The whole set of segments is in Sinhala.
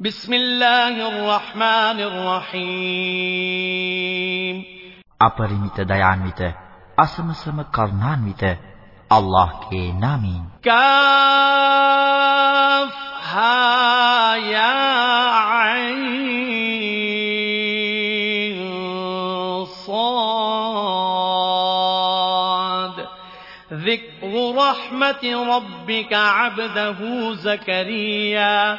بسم الله الرحمن الرحيم අපරිමිත දයාන්විත අසමසම කරුණාන්විත අල්ලාහ්ගේ නාමයෙන් كاف ها يا عين صاد ذكر رحمة ربك عبده زكريا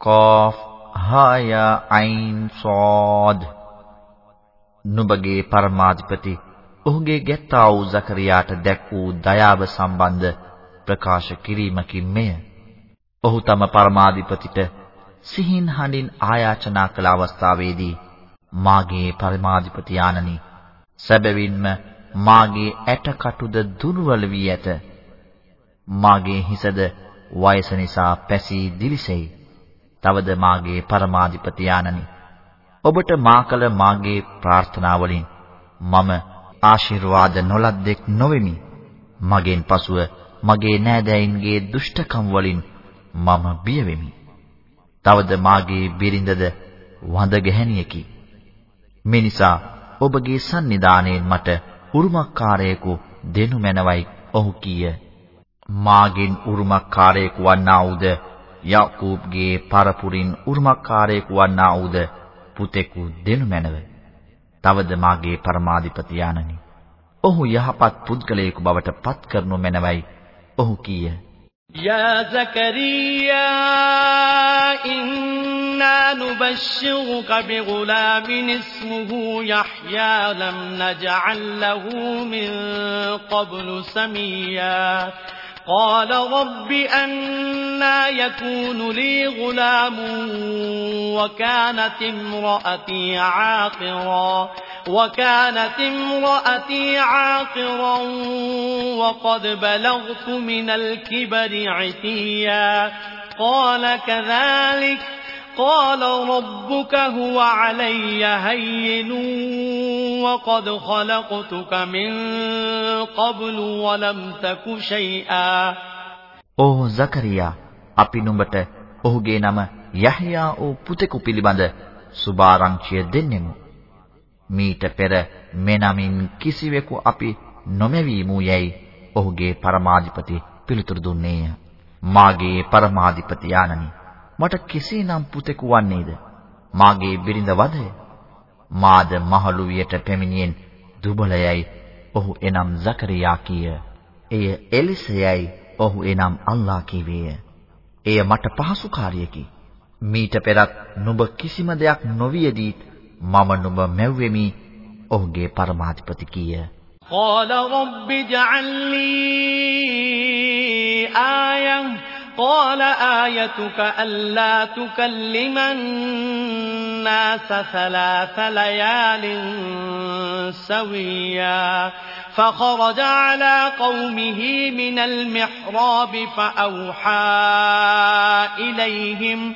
قاف هايا عين صاد නුඹගේ පරමාධිපති ඔහුගේ ගැත්තා වූ සකරියාට දැක් වූ දයාව සම්බන්ධ ප්‍රකාශ කිරීමකින් මෙය. ඔහු තම පරමාධිපතිට සිහින් හඬින් ආයාචනා කළ අවස්ථාවේදී මාගේ පරමාධිපති ආනනි සැබවින්ම මාගේ ඇටකටුද දුර්වල වී ඇත. මාගේ හිසද වයස නිසා පැසී දිලිසෙයි. තවද මාගේ පරමාධිපති ආනනි ඔබට මා කළ මාගේ ප්‍රාර්ථනාවලින් මම ආශිර්වාද නොලද්දෙක් නොවෙමි. මගෙන් පසුව මගේ නෑදෑයින්ගේ දුෂ්ටකම් වලින් මම බිය වෙමි. තවද මාගේ බිරිඳද වඳ ගැහැණියකි. මේ නිසා ඔබගේ සන්නිධානයෙන් මට උරුමකාරයෙකු දෙනු මැනවයි ඔහු කීය. මාගෙන් උරුමකාරයෙකු වන්නා වූද යාකූබ්ගේ පරපුරින් උරුමකාරයෙකු වන්නා වූද පුතෙකු දෙනු මැනව. තවද මාගේ පරමාධිපති ආනනි. ඔහු යහපත් පුද්ගලයෙකු බවට පත් කරනු මැනවයි ඔහු කීය. يا زكريا إنا نبشرك بغلام اسمه يحيى لم نجعل له من قبل سميا قال رب أنا يكون لي غلام وكانت امرأتي عاقرا وكانت امرأتي عاقرا وقد بلغت من الكبر عتيا قال كذلك قال ربك هو علي هين وقد خلقتك من قبل ولم تك شيئا ඕ සකරියා අපි නුඹට ඔහුගේ නම යහ්යා වූ පුතෙකු පිළිබඳ සුභාරංචිය දෙන්නෙමු. මීට පෙර මෙනමින් කිසිවෙකු අපි නොමැවීමු යැයි ඔහුගේ පරමාධිපති පිළිතුරු දුන්නේය. මාගේ පරමාධිපති ආනනි මට කෙසේනම් පුතෙකු වන්නේද? මාගේ බිරිඳ වදය. මාද මහලු වියට පැමිණියෙන් දුබලයයි ඔහු එනම් සකරියා කීය. එය එලිසයයි ඔහු එනම් අල්ලා කීවේය. එය මට පහසු කාර්යයකි. මීට පෙරත් නුඹ කිසිම දෙයක් නොවියදී මම නුඹ මැව්වෙමි. ඔහුගේ පරමාධිපති කීය. قال رب اجعل لي آية قال آيتك ألا تكلم الناس ثلاث ليال سويا فخرج على قومه من المحراب فأوحى إليهم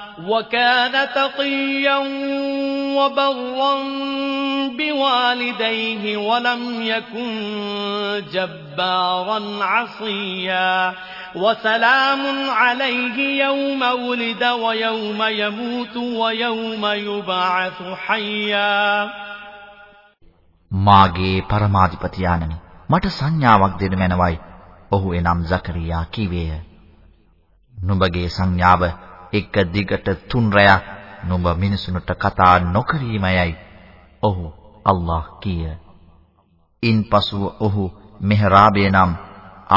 وكان تقيا وبرا بوالديه ولم يكن جبارا عصيا وسلام عليه يوم ولد ويوم يموت ويوم يبعث حيا මාගේ පරමාධිපති ආනනි මට සංඥාවක් දෙනු මැනවයි. ඔහු එනම් සකරියා කීවේය. නුඹගේ සංඥාව එක දිගට තුන් රැයක් නුඹ මිනිසුන්ට කතා නොකිරීමයයි. ඔහු අල්ලාහ් කීය. ඉන්පසුව ඔහු මෙහරාබේ නම්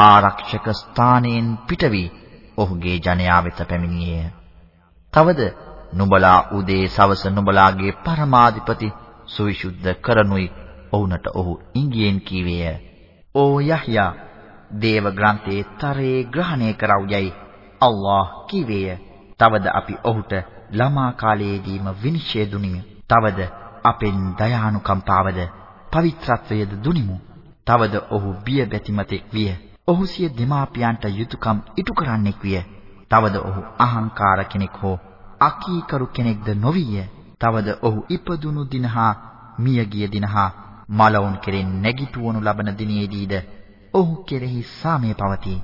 ආරක්ෂක ස්ථානයෙන් පිටවි ඔහුගේ ජනයා වෙත පැමිණියේය. තවද නුඹලා උදේ සවස නුඹලාගේ පරමාධිපති සුවිසුද්ධ කරනුයි ඔවුන්ට ඔහු ඉංගියෙන් කීවේය. "ඕ යහ්යා, දේව ග්‍රන්ථයේ තරේ ග්‍රහණය කරව් යයි අල්ලාහ් කීවේය. තවද අපි ඔහුට ළමා කාලයේදීම විනිශ්චය දුනිමු. තවද අපෙන් දයානුකම්පාවද පවිත්‍රත්වයද දුනිමු. තවද ඔහු බිය බැතිමතෙක් විය. ඔහු සිය දෙමාපියන්ට යුතුයකම් ඉටු කරන්නෙක් විය. තවද ඔහු අහංකාර කෙනෙක් හෝ අකීකරු කෙනෙක්ද නොවිය. තවද ඔහු ඉපදුණු දින හා මියගිය දින හා මලවුන් කෙරෙන් නැගිටවනු ලබන දිනේදීද ඔහු කෙරෙහි සාමය පවතී.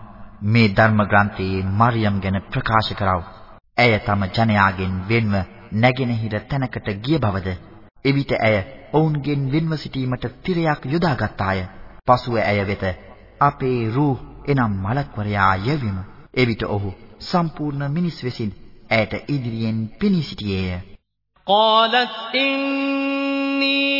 මේ ධර්ම ග්‍රන්ථයේ මරියම් ගැන ප්‍රකාශ කරව. ඇය තම ජනයාගෙන් වෙන්ව නැගෙනහිර තැනකට ගිය බවද එවිට ඇය ඔවුන්ගෙන් වෙන්ව සිටීමට තිරයක් යොදාගත්තාය. පසුව ඇය වෙත අපේ රූහ එනම් මලක්වරයා යැවෙමු. එවිට ඔහු සම්පූර්ණ මිනිස් වෙසින් ඇයට ඉදිරියෙන් පෙනී සිටියේය. قالت إني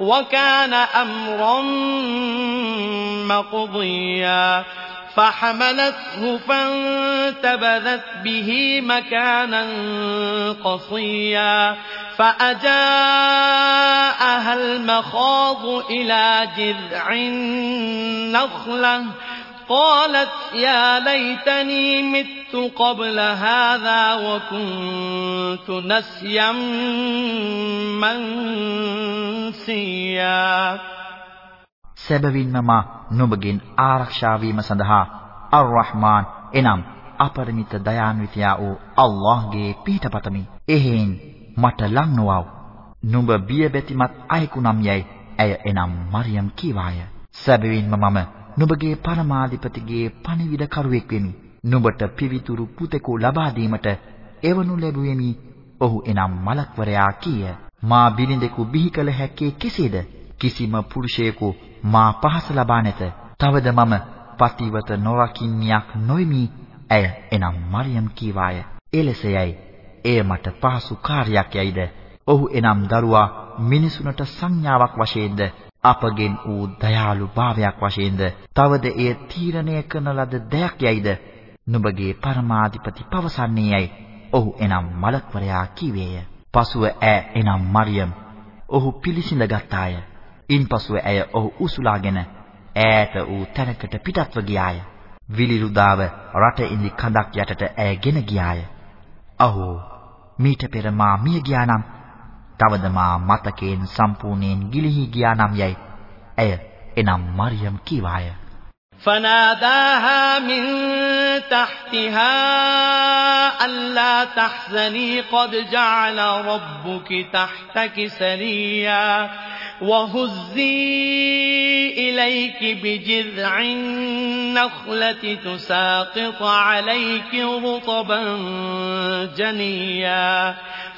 وكان أمرا مقضيا فحملته فانتبذت به مكانا قصيا فأجاءها المخاض إلى جذع النخلة قالت يا ليتني مت قبل هذا وكنت نسيا منسيا සැබවින්ම මා නුඹගෙන් ආරක්ෂා වීම සඳහා අර්-රහ්මාන් එනම් අපරිමිත දයාන්විතයා වූ අල්ලාහ්ගේ පිහිටපතමි. එහෙන් මට ලං නොවව්. නුඹ බිය බැතිමත් අයෙකු නම් යයි ඇය එනම් මරියම් කීවාය. සැබවින්ම මම නුඹගේ පරමාධිපතිගේ පණිවිඩ කරුවෙක් වෙමි. නුඹට පිවිතුරු පුතෙකු ලබා දීමට එවනු ලැබුවෙමි. ඔහු එනම් මලක්වරයා කීය. මා බිරිඳෙකු බිහි කළ හැක්කේ කෙසේද? කිසිම පුරුෂයෙකු මා පහස ලබා නැත. තවද මම පතිවත නොරකින්නියක් නොෙමි. ඇය එනම් මරියම් කීවාය. එලෙසයයි. එය මට පහසු කාර්යයක් යයිද? ඔහු එනම් දරුවා මිනිසුන්ට සංඥාවක් වශයෙන්ද අපගෙන් වූ දයාලු භාවයක් වශයෙන්ද තවද එය තීරණය කරන ලද දෙයක් යයිද? නුඹගේ පරමාධිපති පවසන්නේ යයි ඔහු එනම් මලක්වරයා කීවේය. පසුව ඈ එනම් මරියම්. ඔහු පිළිසිඳ ගත්තාය. ඉන්පසුව ඇය ඔහු උසුලාගෙන ඈත වූ තැනකට පිටත්ව ගියාය. විලිරුදාව රට ඉඳි කඳක් යටට ඇය ගෙන ගියාය. අහෝ! මීට පෙර මා මිය ගියා නම් තවද මා මතකයෙන් සම්පූර්ණයෙන් ගිලිහි ගියා නම් යයි ඇය එනම් මරියම් කීවාය. فناداها من تحتها ألا تحزني قد جعل ربك تحتك سريا وهزي إليك بجذع النخلة تساقط عليك رطبا جنيا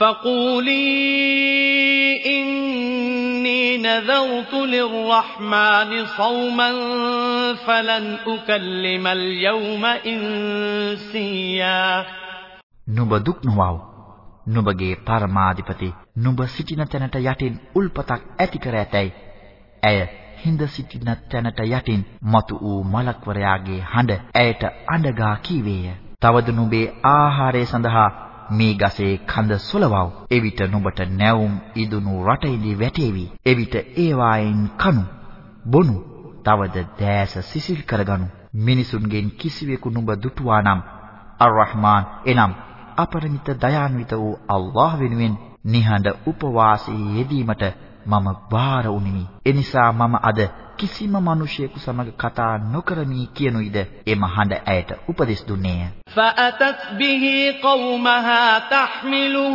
فقولي إني نذرت للرحمن صوما فلن أكلم اليوم إنسيا නුඹ දුක් නොවව් නුඹගේ පරමාධිපති නුඹ සිටින තැනට යටින් උල්පතක් ඇති කර ඇතැයි ඇය හිඳ සිටින තැනට යටින් මතු වූ මලක්වරයාගේ හඬ ඇයට අඬගා කීවේය. තවද නුඹේ ආහාරය සඳහා මේ ගසේ කඳ සොලවව්. එවිට නුඹට නැවුම් ඉදුණු රටයිලි වැටේවි. එවිට ඒවායින් කනු, බොනු, තවද දෑස සිසිල් කරගනු. මිනිසුන්ගෙන් කිසිවෙකු නුඹ දුටුවා නම් අර්-රහ්මාන් එනම් අපරිමිත දයාන්විත වූ අල්ලාහ් වෙනුවෙන් නිහඬ උපවාසයේ යෙදීමට මම බාර වුනිමි. එනිසා මම අද කිසිම මිනිසෙකු සමග කතා නොකරමි කියනුයිද එම හඬ ඇයට උපදෙස් දුන්නේය. فأتت به قومها تحمله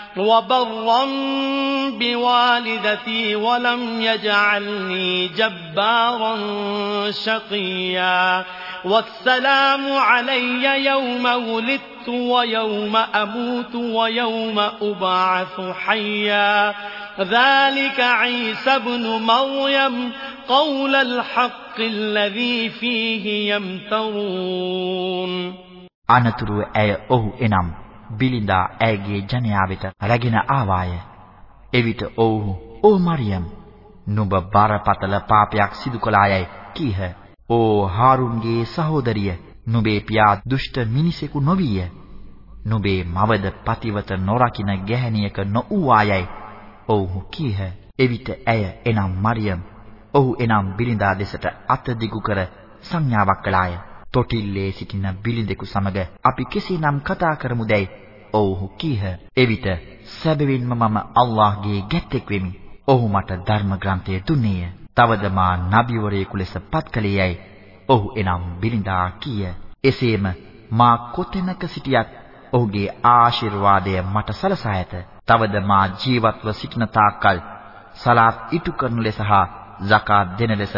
وبرا بوالدتي ولم يجعلني جبارا شقيا والسلام علي يوم ولدت ويوم أموت ويوم أبعث حيا ذلك عيسى بن مريم قول الحق الذي فيه يمترون අනතුරුව ඇය ඔහු එනම් බිලිඳා ඇයගේ ජනයා වෙත රැගෙන ආවාය. එවිට ඔව්හු "ඕ මරියම්, නුඹ බරපතල පාපයක් සිදු කළායයි" කීහ. "ඕ හාරුන්ගේ සහෝදරිය, නුඹේ පියා දුෂ්ට මිනිසෙකු නොවිය. නුඹේ මවද පතිවත නොරකින ගැහණියක නොඌවායයි." ඔව්හු කීහ. එවිට ඇය එනම් මරියම් ඔහු එනම් බිරිඳා දෙසට අත දිගු කර සංඥාවක් කළාය. තොටිල්ලේ සිටින බිලිඳෙකු සමග අපි කෙසේනම් කතා කරමුදැයි ඔව්හු කීහ. එවිට සැබවින්ම මම අල්ලාහ්ගේ ගැත්තෙක් වෙමි. ඔහු මට ධර්ම ග්‍රන්ථය දුන්නේය. තවද මා නබිවරයෙකු ලෙස පත්කලේයයි. ඔහු එනම් බිලිඳා කීය. එසේම මා කොතැනක සිටියත් ඔහුගේ ආශිර්වාදය මට සලසා ඇත. තවද මා ජීවත්ව සිටින තාක්කල් සලාත් ඉටු කරන ලෙස හා zakat දෙන ලෙස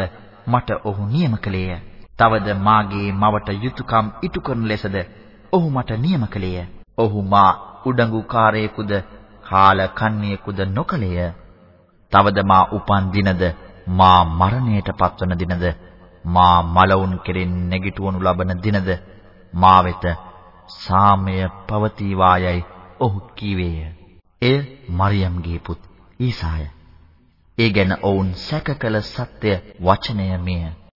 මට ඔහු නියම කළේය. තවද මාගේ මවට යුතුයකම් ඉටු කරන ලෙසද ඔහු මට නියම කළේය. ඔහු මා උඩඟුකාරයෙකුද කාලකන්ණියෙකුද නොකලේය. තවද මා උපන් දිනද මා මරණයට පත්වන දිනද මා මලවුන් කෙරෙන් නැගිටවනු ලබන දිනද මා වෙත සාමය පවතිවායයි ඔහු කීවේය. එය මරියම්ගේ පුත් ඊසාය. ඒ ගැන ඔවුන් සැක කළ සත්‍ය වචනය මෙය.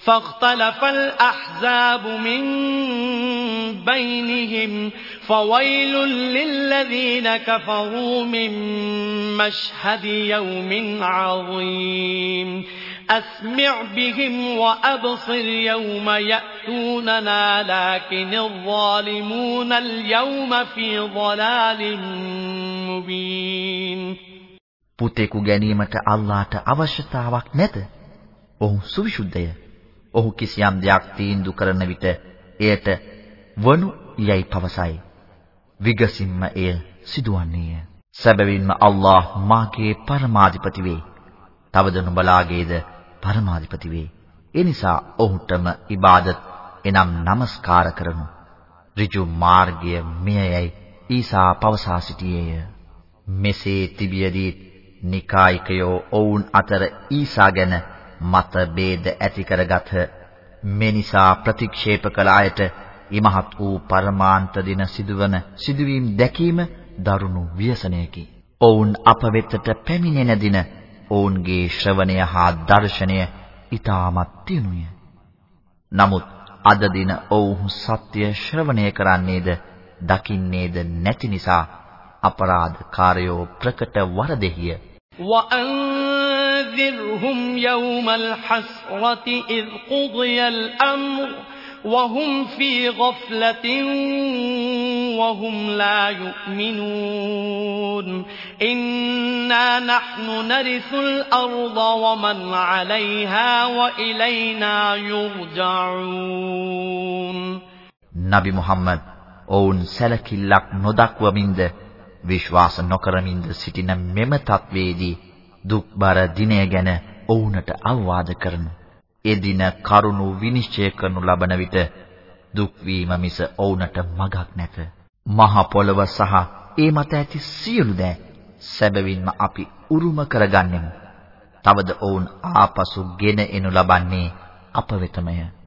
فاختلف الأحزاب من بينهم فويل للذين كفروا من مشهد يوم عظيم أسمع بهم وأبصر يوم يأتوننا لكن الظالمون اليوم في ضلال مبين පුතෙකු ගැනීමට අල්ලාහට අවශ්‍යතාවක් නැත. ඔහු සුවිසුද්ධය. ඔහු කිසියම් දෙයක් තීන්දුව කරන විට එයට වනු යයි පවසයි. විගසින්ම එය සිදුවන්නේය. සැබවින්ම අල්ලාහ් මාගේ පරමාධිපති වේ. තවද නුඹලාගේද පරමාධිපති වේ. ඒ නිසා ඔහුටම ඉබාදත් එනම් নমස්කාර කරනු. ඍජු මාර්ගය මෙයයි ඊසා පවසා සිටියේය. මෙසේ තිබියදී නිකායිකයෝ ඔවුන් අතර ඊසා ගැන මතභේද ඇති කරගත්හ. මේ නිසා ප්‍රතික්ෂේප කළ අයට ඊමහත් වූ පරමාන්ත දින සිදුවන සිදුවීම් දැකීම දරුණු ව්‍යසනයකි. ඔවුන් අප වෙතට පැමිණෙන දින ඔවුන්ගේ ශ්‍රවණය හා දර්ශනය ඊටමත් තියුණුය. නමුත් අද දින ඔවුහු සත්‍ය ශ්‍රවණය කරන්නේද දකින්නේද නැති නිසා අපරාධකාරයෝ ප්‍රකට වරදෙහිය. وأنذرهم يوم الحسرة إذ قضي الأمر وهم في غفلة وهم لا يؤمنون إنا نحن نرث الأرض ومن عليها وإلينا يرجعون نبي محمد ඔවුන් සැලකිල්ලක් නොදක්වමින්ද විශ්වාස නොකරමින්ද සිටින මෙම තත්වයේදී දුක්බර දිනය ගැන ඔවුන්ට අවවාද කරනු එදින කරුණු විනිශ්චය කරනු ලබන විට දුක් වීම මිස ඔවුන්ට මගක් නැත. මහ පොළව සහ ඒ මත ඇති සියලු දෑ සැබවින්ම අපි උරුම කරගන්නෙමු. තවද ඔවුන් ආපසු ගෙන එනු ලබන්නේ අප වෙතමය.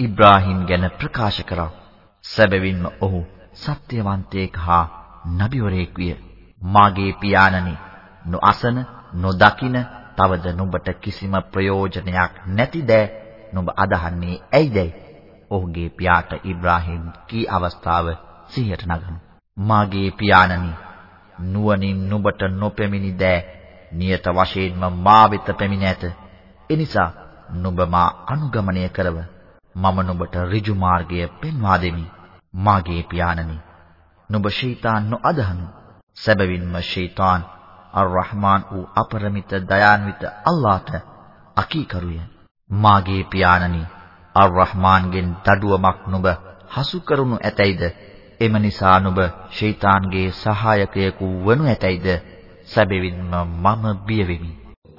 ඉබ්‍රාහීම් ගැන ප්‍රකාශ කරා. සැබවින්ම ඔහු සත්‍යවන්තයෙක් හා නබිවරයෙක් විය. මාගේ පියාණනි, නොඅසන, නොදකින, තවද නුඹට කිසිම ප්‍රයෝජනයක් නැති දෑ නුඹ අදහන්නේ ඇයිදයි? ඔහුගේ පියාට ඉබ්‍රාහීම් කී අවස්ථාව සිහියට නගනු. මාගේ පියාණනි, නුවණින් නුඹට නොපෙමිනි දෑ නියත වශයෙන්ම මා වෙත පැමිණ ඇත. එනිසා නුඹ මා අනුගමනය කරව. මම නුඹට ඍජු මාර්ගය පෙන්වා දෙමි. මාගේ පියාණනි, නුඹ ෂයිතන් නොඅදහනු. සැබවින්ම ෂයිතන් අර්-රහ්මාන් වූ අපරමිත දයාන්විත අල්ලාහට අකීකරුය. මාගේ පියාණනි, අර්-රහ්මාන්ගෙන් දඩුවමක් නුඹ හසු කරනු ඇතැයිද? එම නිසා නුඹ ෂයිතන්ගේ සහායකයෙකු වනු ඇතැයිද? සැබවින්ම මම බිය වෙමි.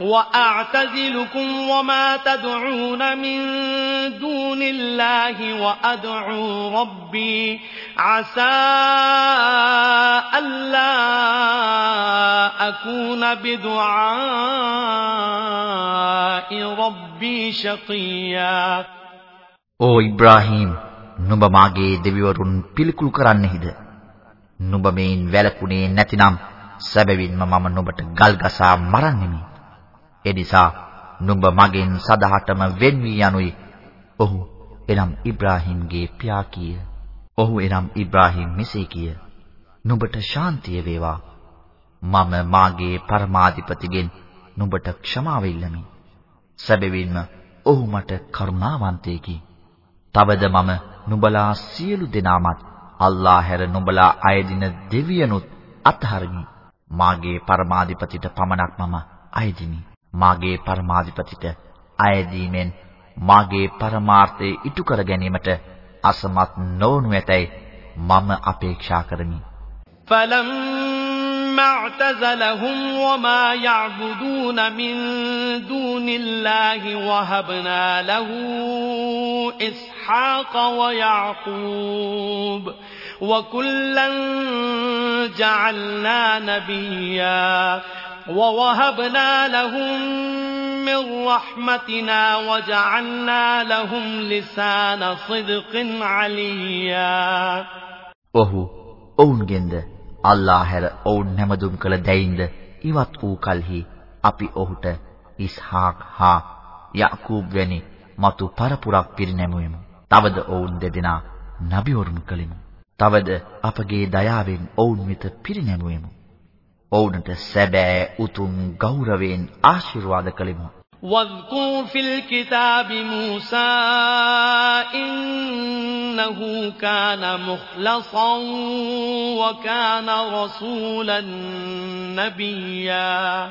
وأعتزلكم وما تدعون من دون الله وأدعو ربي عسى ألا أكون بدعاء ربي شقيا ඕ ඉබ්‍රාහීම් නුඹ මාගේ දෙවිවරුන් පිළිකුල් කරන්නෙහිද නුඹ මේන් වැළකුණේ නැතිනම් සැබවින්ම මම නුඹට ගල් ගසා මරන්නෙමි එනිසා නුඹ මගෙන් සදහටම වෙන් වී යනුයි. ඔහු එනම් ඉබ්‍රාහීම්ගේ පියා කීය. ඔහු එනම් ඉබ්‍රාහීම් මෙසේ කීය. නුඹට ශාන්තිය වේවා. මම මාගේ පරමාධිපතිගෙන් නුඹට ක්ෂමාව ඉල්ලමි. සැබවින්ම ඔහු මට කරුණාවන්තයෙකි. තවද මම නුඹලා සියලු දෙනාමත් අල්ලා හැර නුඹලා අයදින දෙවියනුත් අත්හරිමි. මාගේ පරමාධිපතිට පමණක් මම අයදිමි. මාගේ පරමාධිපතිට අයදීමෙන් මාගේ පරමාර්ථය ඉටු කර ගැනීමට අසමත් නොවනු ඇතැයි මම අපේක්ෂා කරමි. فلما اعتزلهم وما يعبدون من دون الله وهبنا له إسحاق ويعقوب وكلا جعلنا نبيا ووهبنا لهم من رحمتنا وجعلنا لهم لسان صدق عليا ඔහු ඔවුන්ගෙන්ද අල්ලා හැර ඔවුන් නැමදුම් කළ දෙයින්ද ඉවත් වූ කලෙහි අපි ඔහුට ඉස්හාක් හා යාකූබ් වැනි මතු පරපුරක් පිරිනැමුවෙමු. තවද ඔවුන් දෙදෙනා නබිවරුන් කළෙමු. තවද අපගේ දයාවෙන් ඔවුන් වෙත පිරිනැමුවෙමු. ඔවුන්ට සැබෑ උතුම් ගෞරවයෙන් ආශිර්වාද කළෙමු. واذكر في الكتاب موسى إنه كان مخلصا وكان رسولا نبيا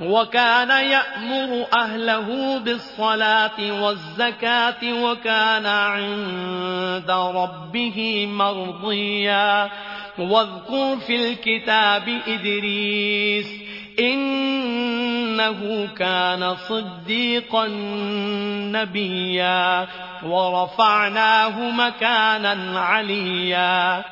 وكان يأمر أهله بالصلاة والزكاة وكان عند ربه مرضيا واذكر في الكتاب إدريس إنه كان صديقا نبيا ورفعناه مكانا عليا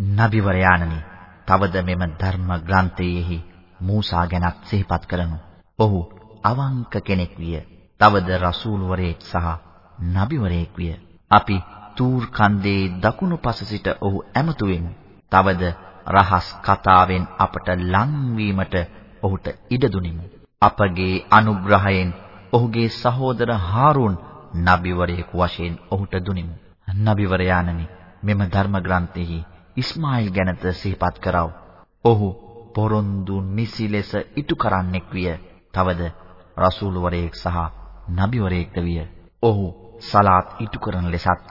نبي وريانني තවද මෙම ධර්ම ග්‍රන්ථයෙහි මූසා ගැනත් සිහිපත් කරනු. ඔහු අවංක කෙනෙක් විය. තවද රසූල්වරයෙක් සහ නබිවරයෙක් විය. අපි තූර් කන්දේ දකුණු පස සිට ඔහු ඇමතු වෙමු. තවද රහස් කතාවෙන් අපට ලංවීමට ඔහුට ඉඩ දුනිමු. අපගේ අනුග්‍රහයෙන් ඔහුගේ සහෝදර හාරුන් නබිවරයෙකු වශයෙන් ඔහුට දුනිමු. නබිවරයාණනි මෙම ධර්ම ග්‍රන්ථෙහි ඉස්මායිල් ගැනත සිහිපත් කරව. ඔහු පොරොන්දු නිසි ලෙස ඉටු කරන්නෙක් විය. තවද රසූල්වරයෙක් සහ නබිවරයෙක්ද විය. ඔහු සලාත් ඉටු කරන ලෙසත්,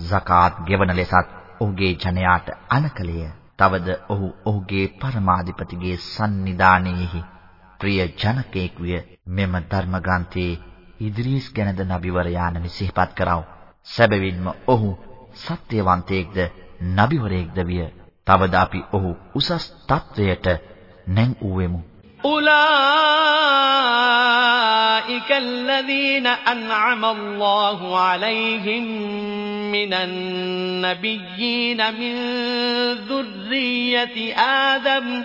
zakat ගෙවන ලෙසත් ඔහුගේ ජනයාට අනකලය. තවද ඔහු ඔහුගේ පරමාධිපතිගේ සන්නිධානයේහි ප්‍රිය ජනකයෙක් විය. මෙම ධර්ම ග්‍රන්ථයේ ඉද්‍රීස් ගැනද නබිවරයාන විසිහපත් කරව. සැබවින්ම ඔහු සත්‍යවන්තයෙක්ද නබිවරයෙක්ද විය. තවද අපි ඔහු උසස් තත්වයට නැං වූවෙමු. أولئك الذين أنعم الله عليهم من النبيين من ذرية آدم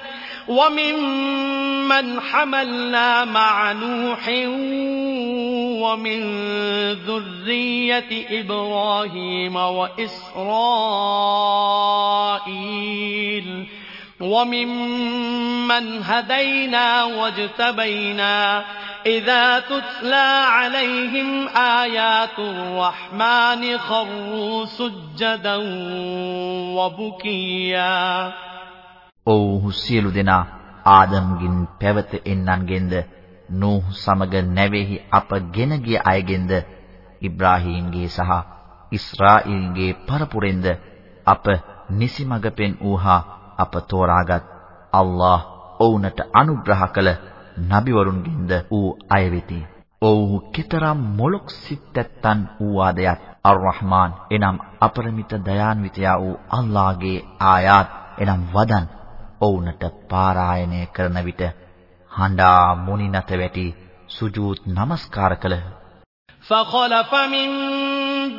وممن حملنا مع نوح ومن ذرية إبراهيم وإسرائيل وممن هدينا واجتبينا إذا تتلى عليهم آيات الرحمن خروا سجدا وبكيا ඔව්හු සියලු දෙනා ආදම්ගින් පැවත එන්නන්ගෙන්ද නූහ් සමග නැවෙහි අප ගෙන ගිය අයගෙන්ද ඉබ්‍රාහීම්ගේ සහ ඉස්රායිල්ගේ පරපුරෙන්ද අප නිසිමඟ පෙන් ඌහා අප තෝරාගත් අල්ලාහ් ඔවුන්ට අනුග්‍රහ කළ නබිවරුන්ගෙන්ද ඌ අය වෙති. ඔව්හු කතරම් මොලොක් සිත්තැත්තන් වූවාදයත් අර්-රහ්මාන් එනම් අපරමිත දයාන්විතයා වූ අල්ලාහගේ ආයාත් එනම් වදන් ඔවුන්ට පාරායනය කරන විට හඬා මුනි නැත වැටි සුජූද් නමස්කාර කළහ. فخلف من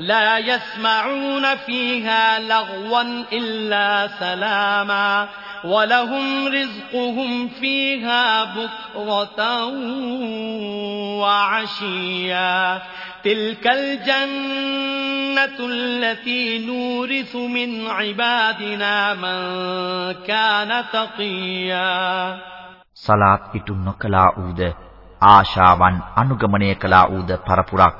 لا يسمعون فيها لغوا إلا سلاما ولهم رزقهم فيها بكرة وعشيا تلك الجنة التي نورث من عبادنا من كان تقيا සලාත් ඉටු නොකලා ඌද ආශාවන් අනුගමනය කළා ඌද පරපුරක්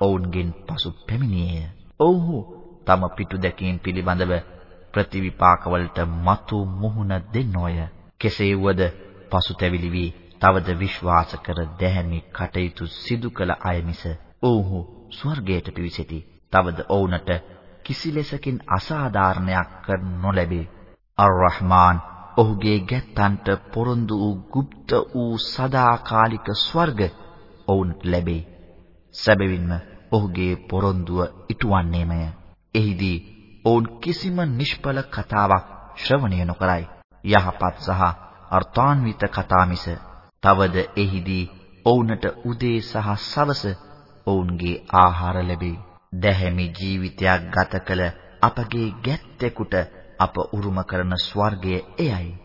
ඔවුන්ගෙන් පසු පැමිණියේය. ඔව්හු තම පිටු දැකීම් පිළිබඳව ප්‍රතිවිපාකවලට මතු මුහුණ දෙන්නෝය. කෙසේ වුවද පසුතැවිලි වී තවද විශ්වාස කර දැහැමි කටයුතු සිදු කළ අය මිස ඔව්හු ස්වර්ගයට පිවිසෙති. තවද ඔවුන්ට කිසිලෙසකින් අසාධාරණයක් කර නොලැබේ. අර්-රහ්මාන් ඔහුගේ ගැත්තන්ට පොරොන්දු වූ গুপ্ত වූ සදාකාලික ස්වර්ග ඔවුන්ට ලැබේ. සැබවින්ම ඔහුගේ පොරොන්දුව ඉටුවන්නේමය. එහිදී ඔවුන් කිසිම නිෂ්ඵල කතාවක් ශ්‍රවණය නොකරයි. යහපත් සහ අර්ථාන්විත කතා මිස තවද එහිදී ඔවුන්ට උදේ සහ සවස ඔවුන්ගේ ආහාර ලැබේ. දැහැමි ජීවිතයක් ගත කළ අපගේ ගැත්තෙකුට අප උරුම කරන ස්වර්ගය එයයි.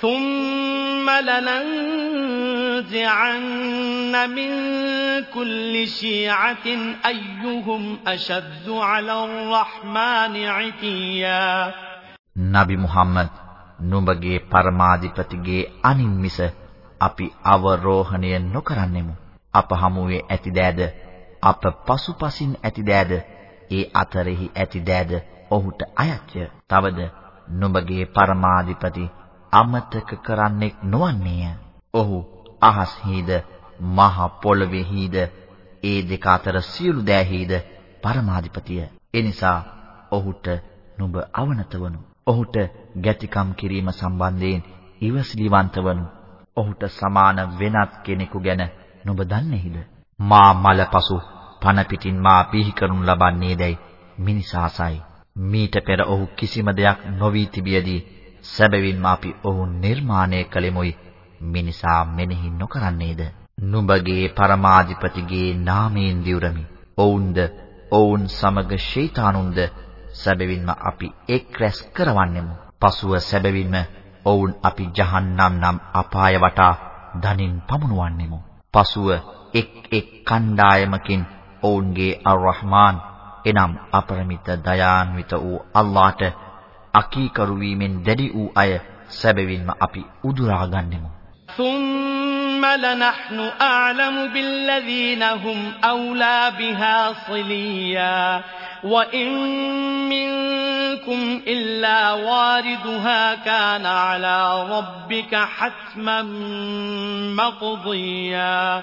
ثم لننزعن من كل شيعة أيهم أشد على الرحمن عتيا නබි මුහම්මද් නුඹගේ පරමාධිපතිගේ අනින් මිස අපි අවරෝහණය නොකරන්නෙමු. අප හමුවේ ඇති දෑද අප පසුපසින් ඇති දෑද ඒ අතරෙහි ඇති දෑද ඔහුට අයත්ය. තවද නුඹගේ පරමාධිපති අමතක කරන්නෙක් නොවන්නේය. ඔහු අහස්හිද මහ පොළොවේහිද ඒ දෙක අතර සියලු දෑහිද පරමාධිපතිය. එනිසා ඔහුට නුඹ අවනත වනු. ඔහුට ගැතිකම් කිරීම සම්බන්ධයෙන් ඉවසිලිවන්ත වනු. ඔහුට සමාන වෙනත් කෙනෙකු ගැන නුඹ දන්නේහිද? මා මලපසු පන පිටින් මා පිහි කරනු ලබන්නේදයි මිනිසාසයි. මීට පෙර ඔහු කිසිම දෙයක් නොවී තිබියදී සැබවින්ම අපි ඔහු නිර්මාණය කළෙමුයි. මිනිසා මෙනෙහි නොකරන්නේද? නුඹගේ පරමාධිපතිගේ නාමයෙන් දිවුරමි. ඔවුන්ද? ඔවුන් සමග ෂයිතානුන්ද සැබවින්ම අපි එක් රැස් කරවන්නෙමු. පසුව සැබවින්ම ඔවුන් අපි ජහන්නම් නම් අපාය වටා දනින් පමුණුවන්නෙමු. පසුව එක් එක් කණ්ඩායමකින් ඔවුන්ගේ අර්-රහ්මාන් එනම් අපරමිත දයාන්විත වූ අල්ලාහට අකීකරු වීමෙන් දැඩි වූ අය සැබවින්ම අපි උදුරා ගන්නෙමු. ثُمَّ لَنَحْنُ أَعْلَمُ بِالَّذِينَ هُمْ أَوْلَى بِهَا صِلِيًّا وَإِن مِّنكُمْ إِلَّا وَارِدُهَا كَانَ عَلَى رَبِّكَ حَتْمًا مَّقْضِيًّا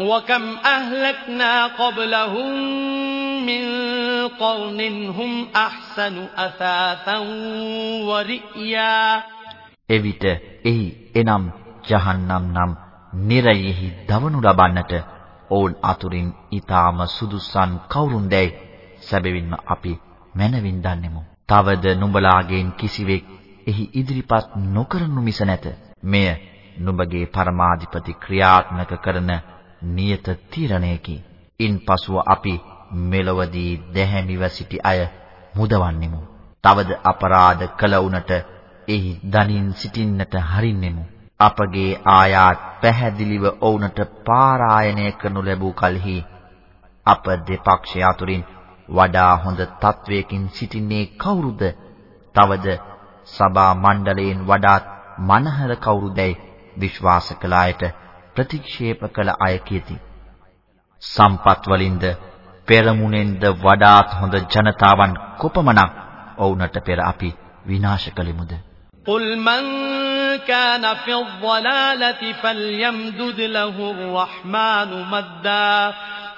وكم أهلكنا قبلهم من قرن هم أحسن أثاثا ورئيا එවිට එහි එනම් ජහන්නම් නම් නිරයෙහි දවනු ලබන්නට ඔවුන් අතුරින් ඊටාම සුදුසන් කවුරුන්දැයි සැබවින්ම අපි මනවින් දන්නෙමු. තවද නුඹලාගෙන් කිසිවෙක් එහි ඉදිරිපත් නොකරනු මිස නැත. මෙය නුඹගේ පරමාධිපති ක්‍රියාත්මක කරන නියත තීරණයකි. ඉන්පසුව අපි මෙලොවදී දැහැමිව සිටි අය මුදවන්නෙමු. තවද අපරාධ කළ උනට එහි දනින් සිටින්නට හරින්නෙමු. අපගේ ආයාත් පැහැදිලිව ඔවුන්ට පාරායනය කරනු ලැබූ කලෙහි අප දෙපක්ෂය අතුරින් වඩා හොඳ තත්වයකින් සිටින්නේ කවුරුද? තවද සභා මණ්ඩලයෙන් වඩාත් මනහර කවුරුදැයි විශ්වාස කළ අයට ප්‍රතික්ෂේප කළ අය කියති. සම්පත් වලින්ද පෙරමුණෙන්ද වඩාත් හොඳ ජනතාවන් කොපමණක් ඔවුන්ට පෙර අපි විනාශ කළෙමුද? قل من كان في الضلالة فليمدد له الرحمن مدا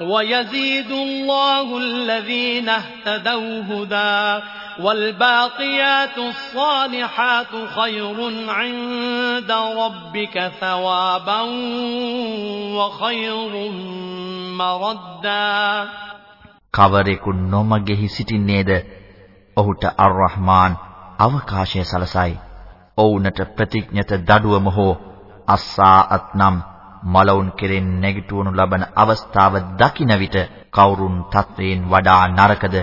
ويزيد الله الذين اهتدوا هدى والباقيات الصالحات خير عند ربك ثوابا وخير مردا කවරෙකු නොමගෙහි සිටින්නේද ඔහුට අර්-රහ්මාන් අවකාශය සලසයි. ඔවුන්ට ප්‍රතිඥත දඩුවම හෝ අස්සාත් නම් මලවුන් කෙරෙන් නැගිටවනු ලබන අවස්ථාව දකින විට කවුරුන් තත්වයෙන් වඩා නරකද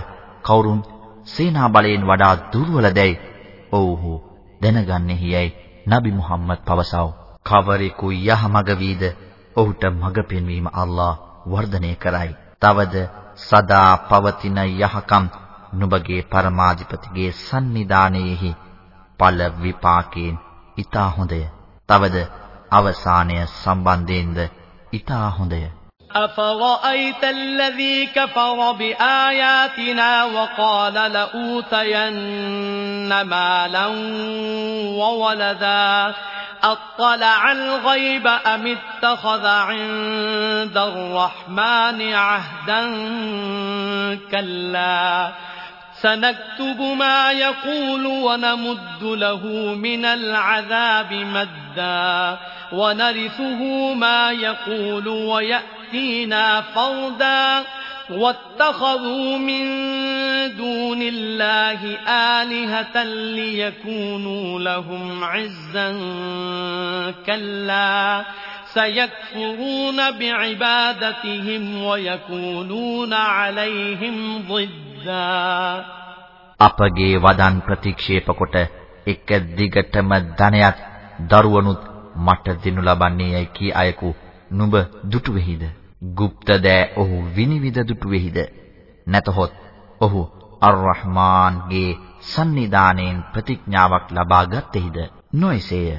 කවුරුන් සේනා බලයෙන් වඩා දුර්වලදැයි ඔව්හු දැනගන්නේහියයි නබි මුහම්මද් පවසව. කවරෙකු යහමඟ වීද ඔහුට මඟ පෙන්වීම අල්ලා වර්ධනය කරයි. තවද සදා පවතින යහකම් නුඹගේ පරමාධිපතිගේ සන්නිධානයේහි ඵල විපාකයෙන් ඊට හොඳය. තවද අවසානය සම්බන්ධයෙන්ද ඊට හොඳය. أفرأيت الذي كفر بآياتنا وقال لأوتين مالا وولدا أطلع الغيب أم اتخذ عند الرحمن عهدا كلا سنكتب ما يقول ونمد له من العذاب مدا ونرثه ما يقول ويأتينا فردا. واتخذوا من دون الله آلهة ليكونوا لهم عزا كلا. سيكفرون بعبادتهم ويكونون عليهم ضدا. අපගේ වදන් ප්‍රතික්ෂේප කොට එක දිගටම ධනයත් දරුවනුත් මට දෙනු ලබන්නේ යයි කී අයකු නුඹ දුටු වෙහිද? গুপ্ত දෑ ඔහු විනිවිද දුටු වෙහිද? නැතහොත් ඔහු අර්-රහ්මාන්ගේ සන්නිධානයෙන් ප්‍රතිඥාවක් ලබා ගත්තේහිද? නොයසේය.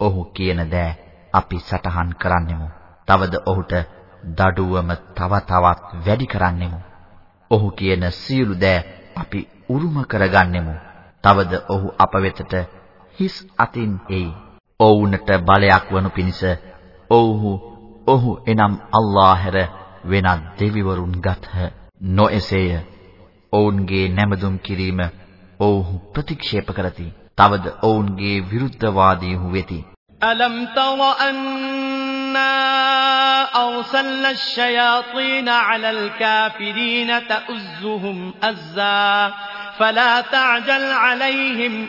ඔහු කියන දෑ අපි සටහන් කරන්නෙමු. තවද ඔහුට දඩුවම තව තවත් වැඩි කරන්නෙමු. ඔහු කියන සියලු දෑ අපි උරුම කරගන්නෙමු. තවද ඔහු අප වෙතට හිස් අතින් එයි. ඔවුන්ට බලයක් වනු පිණිස ඔව්හු ඔහු එනම් අල්ලාහ හැර වෙනත් දෙවිවරුන් ගත්හ. නොඑසේය. ඔවුන්ගේ නැමදුම් කිරීම ඔවුහු ප්‍රතික්ෂේප කරති. තවද ඔවුන්ගේ විරුද්ධවාදීහු වෙති. ألم تر أنا أرسلنا الشياطين على الكافرين تأزهم أزا فلا تعجل عليهم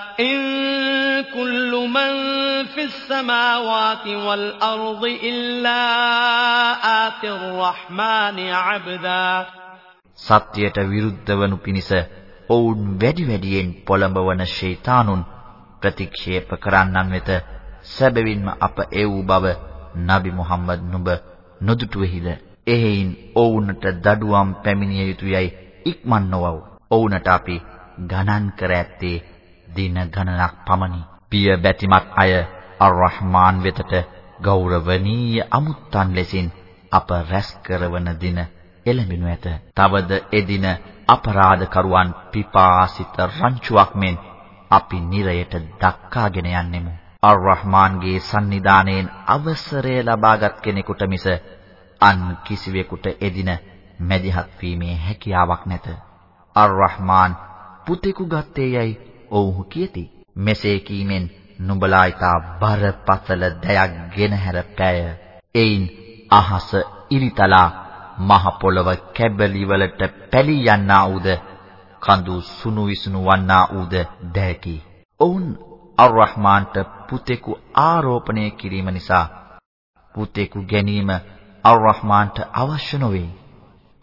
إن كل من في السماوات والأرض إلا آت الرحمن عبدا සත්‍යයට විරුද්ධ වනු පිණිස ඔවුන් වැඩි වැඩියෙන් පොළඹවන ෂයිතානුන් ප්‍රතික්ෂේප කරන්නන් වෙත සැබවින්ම අප ඒ වූ බව නබි මුහම්මද් නුඹ නොදුටුවෙහිද එහෙයින් ඔවුන්ට දඩුවම් පැමිණිය යුතුයයි ඉක්මන් නොවව් ඔවුන්ට අපි ගණන් කර ඇත්තේ දින ගණනක් පමණි. පිය බැතිමත් අය අර්-රහ්මාන් වෙතට ගෞරවනීය අමුත්තන් ලෙසින් අප රැස් කරවන දින එළඹෙනු ඇත. තවද එදින අපරාධකරුවන් පිපාසිත රංචුවක් මෙන් අපි නිරයට දක්කාගෙන යන්නෙමු. අර්-රහ්මාන්ගේ සන්නිධානයෙන් අවසරය ලබාගත් කෙනෙකුට මිස අන් කිසිවෙකුට එදින මැදිහත් වීමේ හැකියාවක් නැත. අර්-රහ්මාන් පුතෙකු ගත්තේ යයි ඔවුහු කියති. මෙසේ කීමෙන් නුඹලා ඊතා බරපතල දෙයක් ගෙනහැර පෑය. එයින් අහස ඉරිතලා මහ පොළව කැබලි වලට පැලී යන්නා වූද කඳු සුණු විසුණු වන්නා වූද දැකි. ඔවුන් අර්-රහ්මාන්ට පුතෙකු ආරෝපණය කිරීම නිසා පුතෙකු ගැනීම අර්-රහ්මාන්ට අවශ්‍ය නොවේ.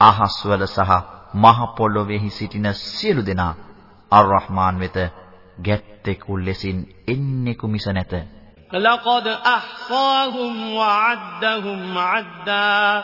අහස්වල සහ මහ පොළොවේහි සිටින සියලු දෙනා අර්-රහ්මාන් වෙත ගැත්තෙකු ලෙසින් එන්නෙකු මිස නැත. لقد أحصاهم وعدهم عدا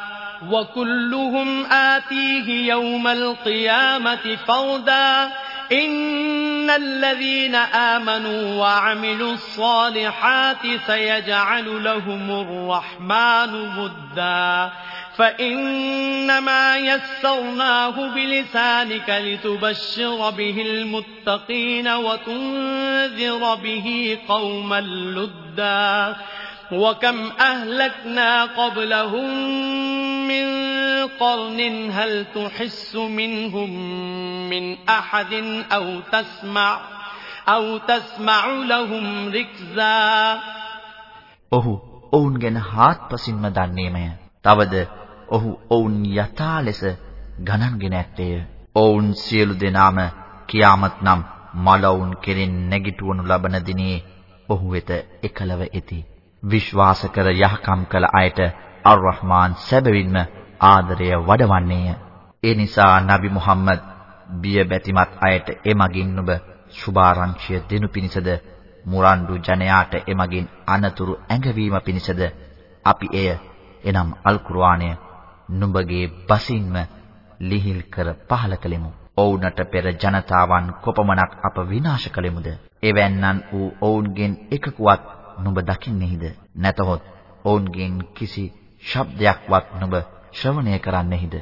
وكلهم آتيه يوم القيامة فردا إن الذين آمنوا وعملوا الصالحات سيجعل لهم الرحمن مدا فإنما يسرناه بلسانك لتبشر به المتقين وتنذر به قوما لدا وكم أهلكنا قبلهم من قرن هل تحس منهم من أحد أو تسمع أو تسمع لهم ركزا ඔහු ඔවුන් ගැන හාත්පසින්ම දන්නේමය. තවද ඔහු ඔවුන් යථා ලෙස ගණන්ගෙන ඇත්තේය. ඔවුන් සියලු දෙනාම කියාමත් නම් මලවුන් කෙරෙන් නැගිටවනු ලබන දිනේ ඔහු වෙත එකලව ඇති. විශ්වාස කර යහකම් කළ අයට අර්-රහ්මාන් සැබවින්ම ආදරය වඩවන්නේය. ඒ නිසා නබි මුහම්මද් බිය බැතිමත් අයට එමගින් නුඹ සුභාරංචිය දෙනු පිණිසද මුරණ්ඩු ජනයාට එමගින් අනතුරු ඇඟවීම පිණිසද අපි එය එනම් අල් කුර්ආනය නුඹගේ බසින්ම ලිහිල් කර පහල කලෙමු. ඔවුන්ට පෙර ජනතාවන් කොපමණක් අප විනාශ කළෙමුද? එවැන්නන් වූ ඔවුන්ගෙන් එකකුවත් නුඹ දකින්නේහිද? නැතහොත් ඔවුන්ගෙන් කිසි ශබ්දයක්වත් නුඹ ශ්‍රවණය කරන්නෙහිද?